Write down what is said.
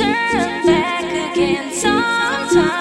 turn back again sometime.